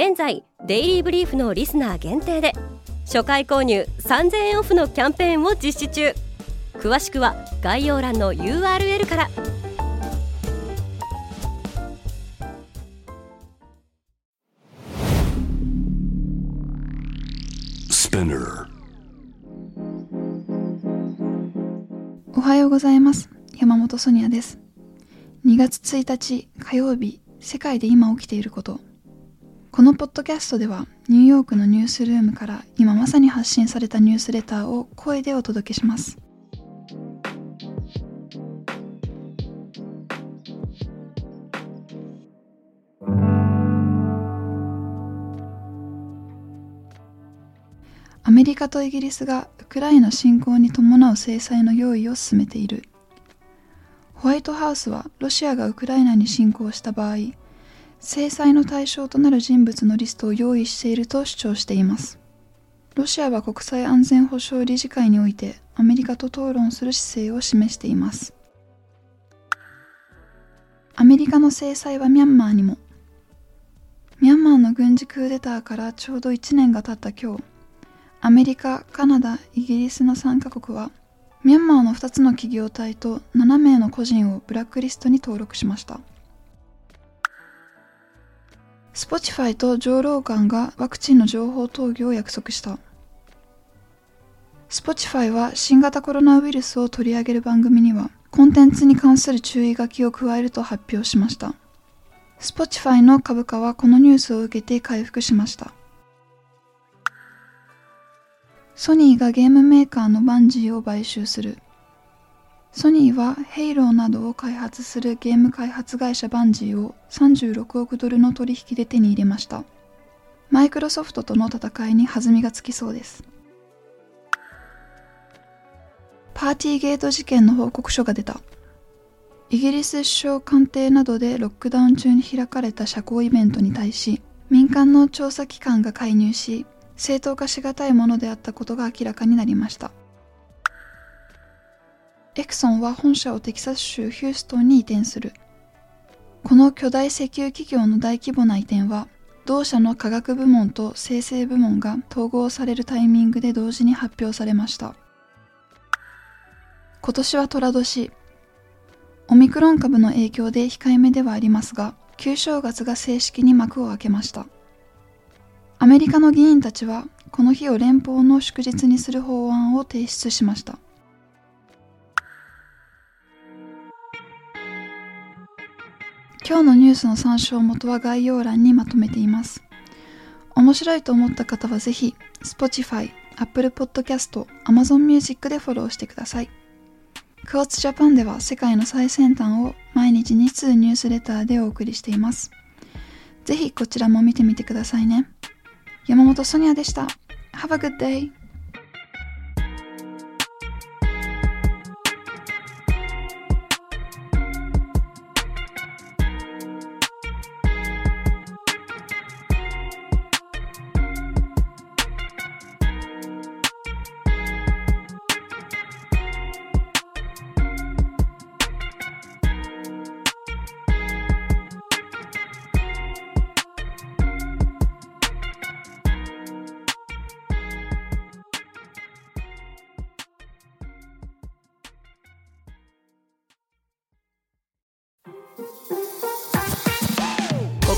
現在デイリーブリーフのリスナー限定で初回購入3000円オフのキャンペーンを実施中。詳しくは概要欄の URL から。おはようございます。山本ソニアです。2月1日火曜日世界で今起きていることこのポッドキャストではニューヨークのニュースルームから今まさに発信されたニュースレターを声でお届けします。アメリカとイギリスがウクライナ侵攻に伴う制裁の用意を進めている。ホワイトハウスはロシアがウクライナに侵攻した場合制裁の対象となる人物のリストを用意していると主張しています。ロシアは国際安全保障理事会においてアメリカと討論する姿勢を示しています。アメリカの制裁はミャンマーにも。ミャンマーの軍事クーデターからちょうど1年が経った今日アメリカ、カナダ、イギリスの3カ国はミャンマーの2つの企業体と7名の個人をブラックリストに登録しました。スポティファイとジョー・ローガンがワクチンの情報投与を約束した。スポティファイは新型コロナウイルスを取り上げる番組にはコンテンツに関する注意書きを加えると発表しました。スポティファイの株価はこのニュースを受けて回復しました。ソニーがゲームメーカーのバンジーを買収する。ソニーはヘイローなどを開発するゲーム開発会社バンジーを36億ドルの取引で手に入れました。マイクロソフトとの戦いに弾みがつきそうです。パーティーゲート事件の報告書が出た。イギリス首相官邸などでロックダウン中に開かれた社交イベントに対し、民間の調査機関が介入し、正当化しがたいものであったことが明らかになりました。エクソンは本社をテキサス州ヒューストンに移転する。この巨大石油企業の大規模な移転は、同社の科学部門と生成部門が統合されるタイミングで同時に発表されました。今年は寅年。オミクロン株の影響で控えめではありますが、旧正月が正式に幕を開けました。アメリカの議員たちは、この日を連邦の祝日にする法案を提出しました。今日のニュースの参照元は概要欄にまとめています。面白いと思った方はぜひ、Spotify、Apple Podcast、Amazon Music でフォローしてください。クォーツジャパンでは世界の最先端を毎日2通ニュースレターでお送りしています。ぜひこちらも見てみてくださいね。山本ソニアでした。Have a good day!